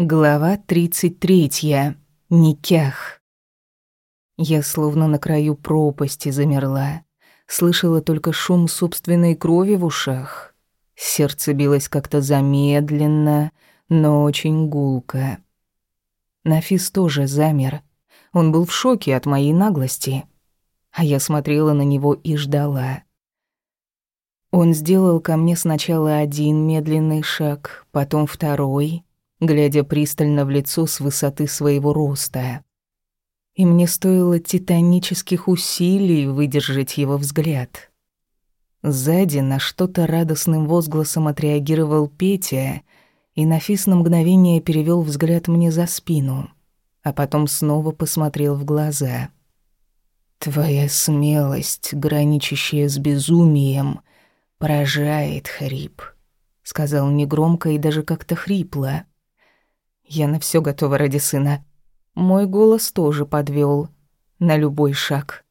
Глава 33. Никях. Я словно на краю пропасти замерла. Слышала только шум собственной крови в ушах. Сердце билось как-то замедленно, но очень гулко. Нафис тоже замер. Он был в шоке от моей наглости. А я смотрела на него и ждала. Он сделал ко мне сначала один медленный шаг, потом второй — глядя пристально в лицо с высоты своего роста. И мне стоило титанических усилий выдержать его взгляд. Сзади на что-то радостным возгласом отреагировал Петя, и Нафис на мгновение перевел взгляд мне за спину, а потом снова посмотрел в глаза. «Твоя смелость, граничащая с безумием, поражает, Хрип», — сказал негромко и даже как-то хрипло. Я на все готова ради сына. Мой голос тоже подвел на любой шаг.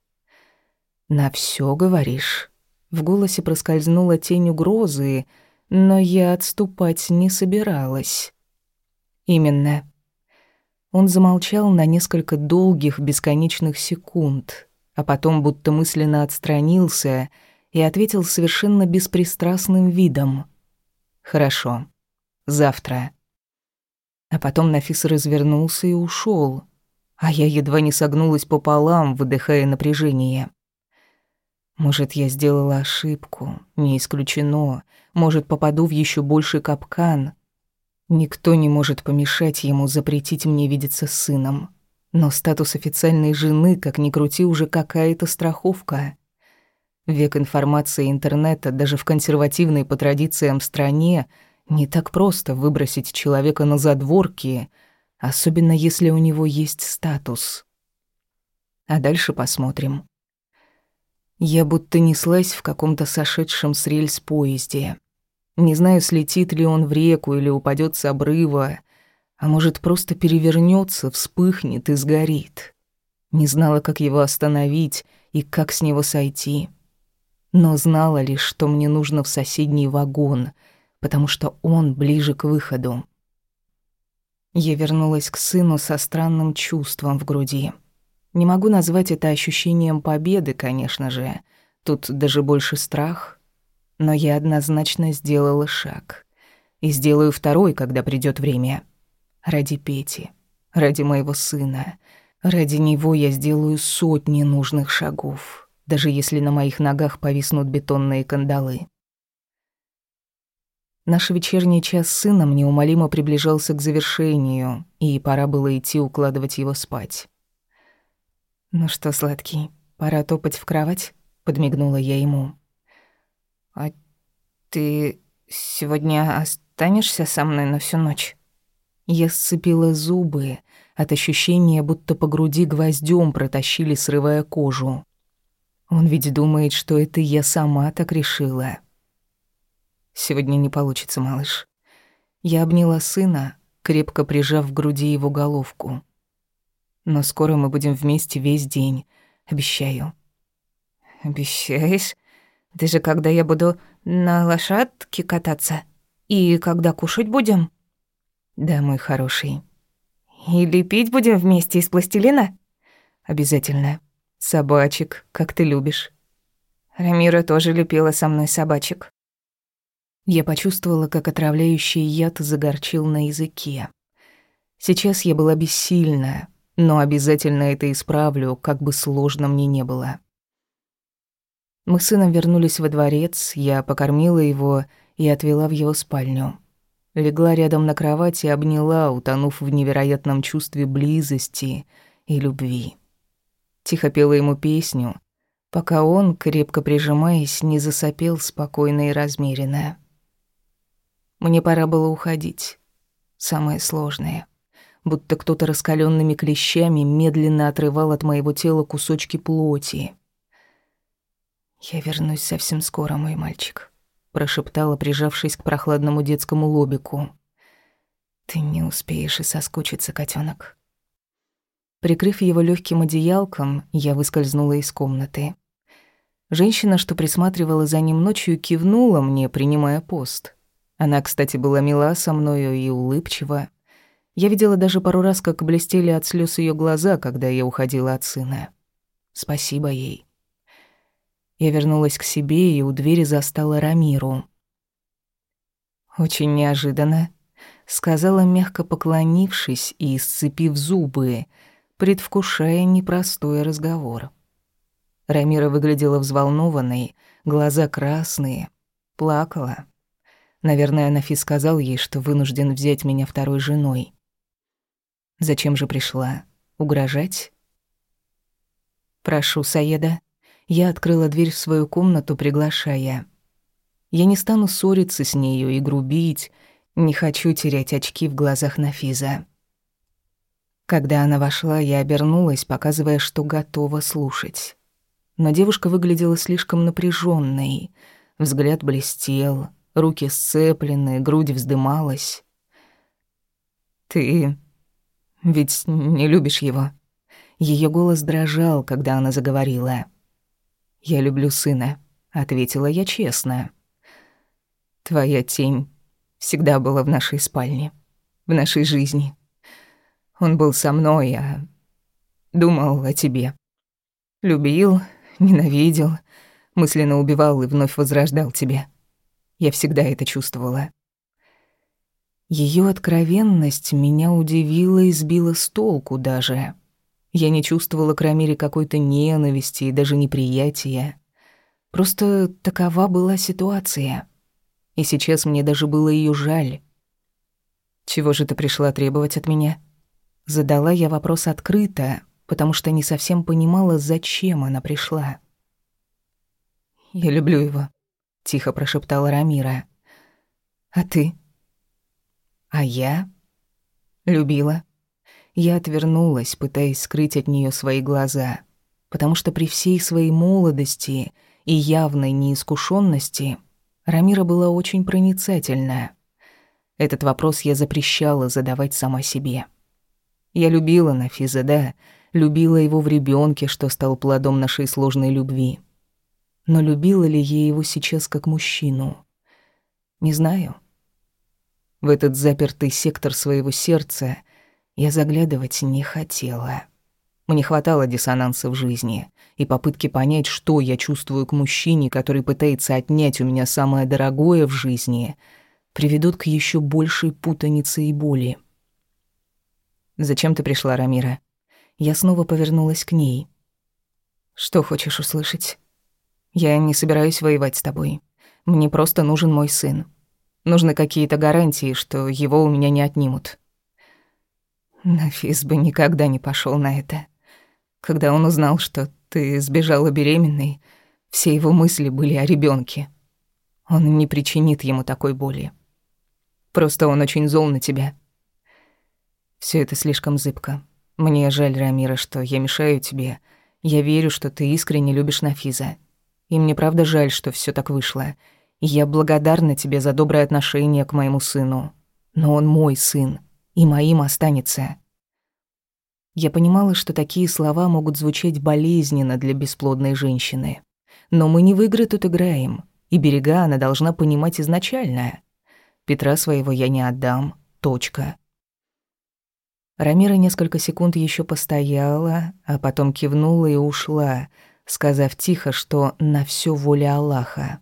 На все говоришь. В голосе проскользнула тень угрозы, но я отступать не собиралась. Именно. Он замолчал на несколько долгих, бесконечных секунд, а потом будто мысленно отстранился и ответил совершенно беспристрастным видом. «Хорошо. Завтра». А потом Нафис развернулся и ушел, а я едва не согнулась пополам, выдыхая напряжение. Может, я сделала ошибку, не исключено. Может, попаду в еще больший капкан. Никто не может помешать ему запретить мне видеться с сыном. Но статус официальной жены, как ни крути, уже какая-то страховка. Век информации интернета даже в консервативной по традициям стране не так просто выбросить человека на задворки, особенно если у него есть статус. А дальше посмотрим. Я будто неслась в каком-то сошедшем с рельс поезде. Не знаю, слетит ли он в реку или упадет с обрыва, а может, просто перевернется, вспыхнет и сгорит. Не знала, как его остановить и как с него сойти. Но знала лишь, что мне нужно в соседний вагон — потому что он ближе к выходу. Я вернулась к сыну со странным чувством в груди. Не могу назвать это ощущением победы, конечно же. Тут даже больше страх. Но я однозначно сделала шаг. И сделаю второй, когда придёт время. Ради Пети, ради моего сына. Ради него я сделаю сотни нужных шагов, даже если на моих ногах повиснут бетонные кандалы. Наш вечерний час с сыном неумолимо приближался к завершению, и пора было идти укладывать его спать. «Ну что, сладкий, пора топать в кровать?» — подмигнула я ему. «А ты сегодня останешься со мной на всю ночь?» Я сцепила зубы от ощущения, будто по груди гвоздем протащили, срывая кожу. Он ведь думает, что это я сама так решила. Сегодня не получится, малыш. Я обняла сына, крепко прижав к груди его головку. Но скоро мы будем вместе весь день, обещаю. Обещаешь? Даже когда я буду на лошадке кататься? И когда кушать будем? Да, мой хороший. И лепить будем вместе из пластилина? Обязательно. Собачек, как ты любишь. Рамира тоже лепила со мной собачек. Я почувствовала, как отравляющий яд загорчил на языке. Сейчас я была бессильна, но обязательно это исправлю, как бы сложно мне не было. Мы с сыном вернулись во дворец, я покормила его и отвела в его спальню. Легла рядом на кровати и обняла, утонув в невероятном чувстве близости и любви. Тихо пела ему песню, пока он, крепко прижимаясь, не засопел спокойно и размеренно. Мне пора было уходить. Самое сложное. Будто кто-то раскаленными клещами медленно отрывал от моего тела кусочки плоти. «Я вернусь совсем скоро, мой мальчик», — прошептала, прижавшись к прохладному детскому лобику. «Ты не успеешь и соскучиться, котенок. Прикрыв его легким одеялком, я выскользнула из комнаты. Женщина, что присматривала за ним ночью, кивнула мне, принимая пост. Она, кстати, была мила со мною и улыбчива. Я видела даже пару раз, как блестели от слез ее глаза, когда я уходила от сына. Спасибо ей. Я вернулась к себе и у двери застала Рамиру. «Очень неожиданно», — сказала, мягко поклонившись и сцепив зубы, предвкушая непростой разговор. Рамира выглядела взволнованной, глаза красные, плакала. Наверное, Нафис сказал ей, что вынужден взять меня второй женой. Зачем же пришла? Угрожать? «Прошу, Саеда». Я открыла дверь в свою комнату, приглашая. Я не стану ссориться с нею и грубить, не хочу терять очки в глазах Нафиза. Когда она вошла, я обернулась, показывая, что готова слушать. Но девушка выглядела слишком напряженной. Взгляд блестел, руки сцеплены, грудь вздымалась. «Ты ведь не любишь его?» Ее голос дрожал, когда она заговорила. «Я люблю сына», — ответила я честно. «Твоя тень всегда была в нашей спальне, в нашей жизни. Он был со мной, а думал о тебе. Любил, ненавидел, мысленно убивал и вновь возрождал тебя. Я всегда это чувствовала». Ее откровенность меня удивила и сбила с толку даже. Я не чувствовала к Рамире какой-то ненависти и даже неприятия. Просто такова была ситуация. И сейчас мне даже было ее жаль. «Чего же ты пришла требовать от меня?» Задала я вопрос открыто, потому что не совсем понимала, зачем она пришла. «Я люблю его», — тихо прошептала Рамира. «А ты?» «А я?» «Любила. Я отвернулась, пытаясь скрыть от нее свои глаза, потому что при всей своей молодости и явной неискушенности Рамира была очень проницательна. Этот вопрос я запрещала задавать сама себе. Я любила Нафиза, да, любила его в ребенке, что стал плодом нашей сложной любви. Но любила ли я его сейчас как мужчину? Не знаю. В этот запертый сектор своего сердца я заглядывать не хотела. Мне хватало диссонанса в жизни и попытки понять, что я чувствую к мужчине, который пытается отнять у меня самое дорогое в жизни, приведут к еще большей путанице и боли. «Зачем ты пришла, Рамира?» Я снова повернулась к ней. «Что хочешь услышать?» «Я не собираюсь воевать с тобой. Мне просто нужен мой сын. Нужны какие-то гарантии, что его у меня не отнимут». Нафис бы никогда не пошел на это. Когда он узнал, что ты сбежала беременной, все его мысли были о ребенке. Он не причинит ему такой боли. Просто он очень зол на тебя. Все это слишком зыбко. Мне жаль, Рамира, что я мешаю тебе. Я верю, что ты искренне любишь Нафиза. И мне правда жаль, что все так вышло. Я благодарна тебе за доброе отношение к моему сыну. Но он мой сын и моим останется. Я понимала, что такие слова могут звучать болезненно для бесплодной женщины. Но мы не в игры тут играем, и берега она должна понимать изначально. Петра своего я не отдам. Точка. Рамира несколько секунд еще постояла, а потом кивнула и ушла, сказав тихо, что на все воля Аллаха.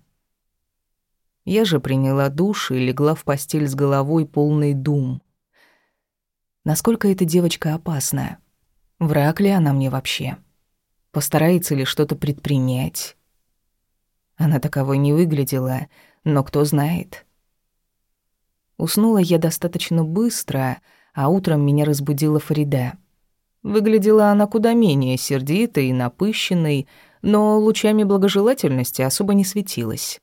Я же приняла душ и легла в постель с головой полной дум. Насколько эта девочка опасна? Враг ли она мне вообще? Постарается ли что-то предпринять? Она таковой не выглядела, но кто знает. Уснула я достаточно быстро, а утром меня разбудила Фарида. Выглядела она куда менее сердитой и напыщенной, но лучами благожелательности особо не светилась.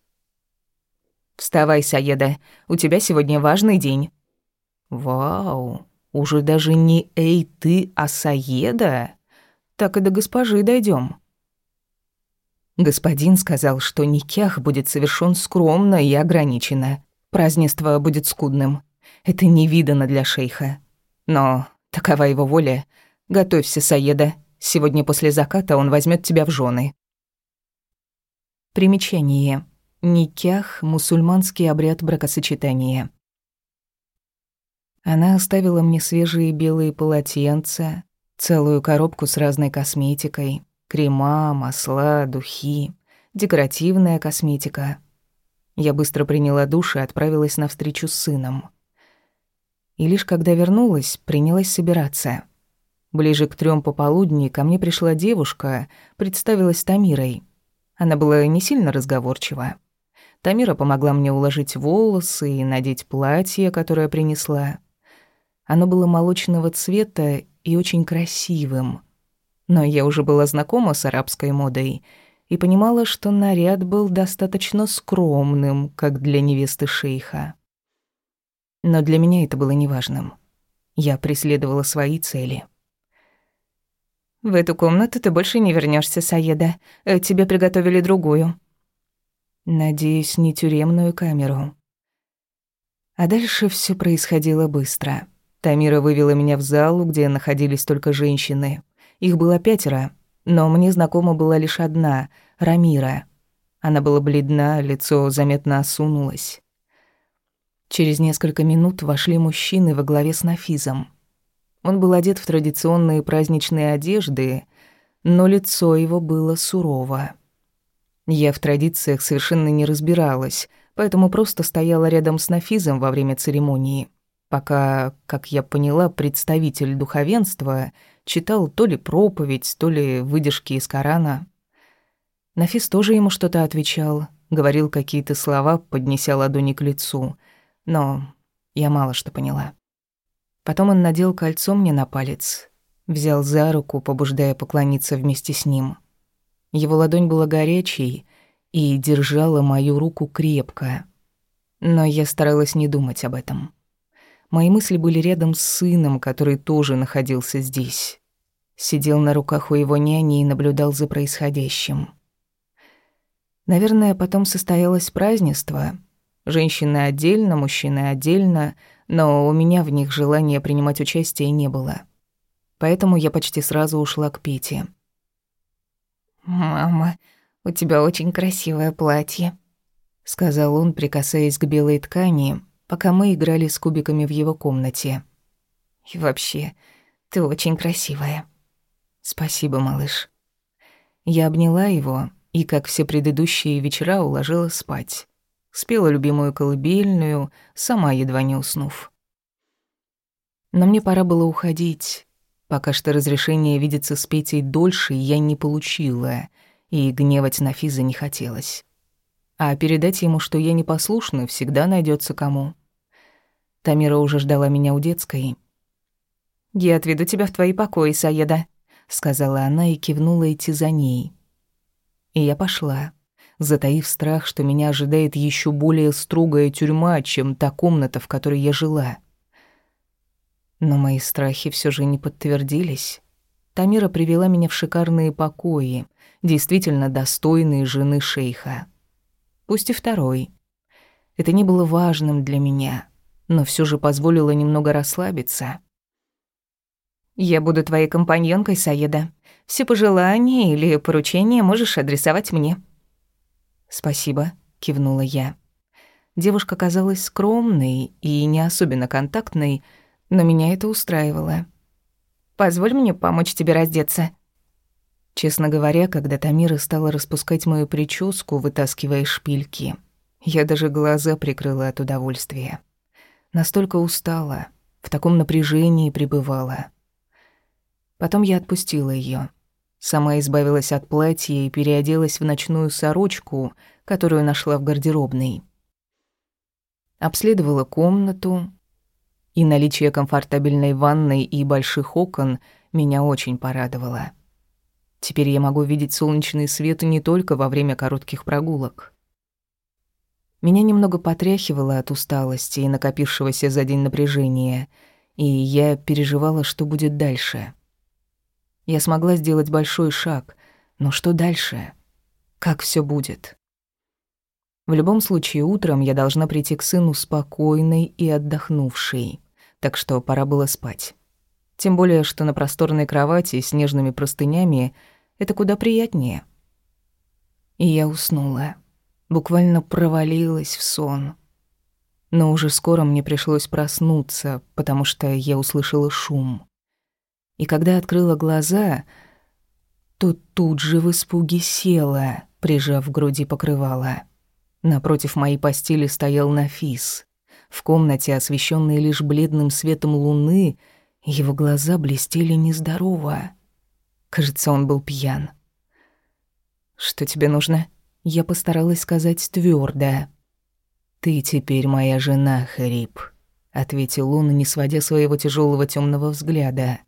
«Вставай, Саеда, у тебя сегодня важный день». «Вау, уже даже не «эй ты», а «Саеда»? Так и до госпожи дойдем. Господин сказал, что никях будет совершен скромно и ограниченно. Празднество будет скудным. Это не видано для шейха. Но такова его воля. Готовься, Саеда. Сегодня после заката он возьмет тебя в жены. Примечание. Никях – мусульманский обряд бракосочетания. Она оставила мне свежие белые полотенца, целую коробку с разной косметикой, крема, масла, духи, декоративная косметика. Я быстро приняла душ и отправилась на встречу с сыном. И лишь когда вернулась, принялась собираться. Ближе к трём пополудни ко мне пришла девушка, представилась Тамирой. Она была не сильно разговорчива. Тамира помогла мне уложить волосы и надеть платье, которое принесла. Оно было молочного цвета и очень красивым. Но я уже была знакома с арабской модой и понимала, что наряд был достаточно скромным, как для невесты шейха. Но для меня это было неважным. Я преследовала свои цели. «В эту комнату ты больше не вернешься, Саеда. Э, тебе приготовили другую», Надеюсь, не тюремную камеру. А дальше все происходило быстро. Тамира вывела меня в залу, где находились только женщины. Их было пятеро, но мне знакома была лишь одна — Рамира. Она была бледна, лицо заметно осунулось. Через несколько минут вошли мужчины во главе с Нафизом. Он был одет в традиционные праздничные одежды, но лицо его было сурово. Я в традициях совершенно не разбиралась, поэтому просто стояла рядом с Нафизом во время церемонии, пока, как я поняла, представитель духовенства читал то ли проповедь, то ли выдержки из Корана. Нафиз тоже ему что-то отвечал, говорил какие-то слова, поднеся ладони к лицу, но я мало что поняла. Потом он надел кольцо мне на палец, взял за руку, побуждая поклониться вместе с ним — его ладонь была горячей и держала мою руку крепко. Но я старалась не думать об этом. Мои мысли были рядом с сыном, который тоже находился здесь. Сидел на руках у его няни и наблюдал за происходящим. Наверное, потом состоялось празднество. Женщины отдельно, мужчины отдельно, но у меня в них желания принимать участие не было. Поэтому я почти сразу ушла к Пете. «Мама, у тебя очень красивое платье», — сказал он, прикасаясь к белой ткани, пока мы играли с кубиками в его комнате. «И вообще, ты очень красивая». «Спасибо, малыш». Я обняла его и, как все предыдущие вечера, уложила спать. Спела любимую колыбельную, сама едва не уснув. Но мне пора было уходить. Пока что разрешение видеться с Петей дольше я не получила, и гневать на Физа не хотелось. А передать ему, что я непослушна, всегда найдется кому. Тамира уже ждала меня у детской. «Я отведу тебя в твои покои, Саеда», — сказала она и кивнула идти за ней. И я пошла, затаив страх, что меня ожидает еще более строгая тюрьма, чем та комната, в которой я жила. Но мои страхи все же не подтвердились. Тамира привела меня в шикарные покои, действительно достойные жены шейха. Пусть и второй. Это не было важным для меня, но все же позволило немного расслабиться. «Я буду твоей компаньонкой, Саеда. Все пожелания или поручения можешь адресовать мне». «Спасибо», — кивнула я. Девушка казалась скромной и не особенно контактной, но меня это устраивало. «Позволь мне помочь тебе раздеться». Честно говоря, когда Тамира стала распускать мою прическу, вытаскивая шпильки, я даже глаза прикрыла от удовольствия. Настолько устала, в таком напряжении пребывала. Потом я отпустила ее, Сама избавилась от платья и переоделась в ночную сорочку, которую нашла в гардеробной. Обследовала комнату, и наличие комфортабельной ванной и больших окон меня очень порадовало. Теперь я могу видеть солнечный свет не только во время коротких прогулок. Меня немного потряхивало от усталости и накопившегося за день напряжения, и я переживала, что будет дальше. Я смогла сделать большой шаг, но что дальше? Как все будет? В любом случае, утром я должна прийти к сыну спокойной и отдохнувшей так что пора было спать. Тем более, что на просторной кровати с нежными простынями это куда приятнее. И я уснула, буквально провалилась в сон. Но уже скоро мне пришлось проснуться, потому что я услышала шум. И когда открыла глаза, то тут же в испуге села, прижав к груди покрывало. Напротив моей постели стоял Нафис. В комнате, освещенной лишь бледным светом луны, его глаза блестели нездорово. Кажется, он был пьян. «Что тебе нужно?» Я постаралась сказать твердо. «Ты теперь моя жена, Харип», — ответил он, не сводя своего тяжелого темного взгляда.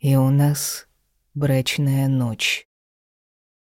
«И у нас брачная ночь».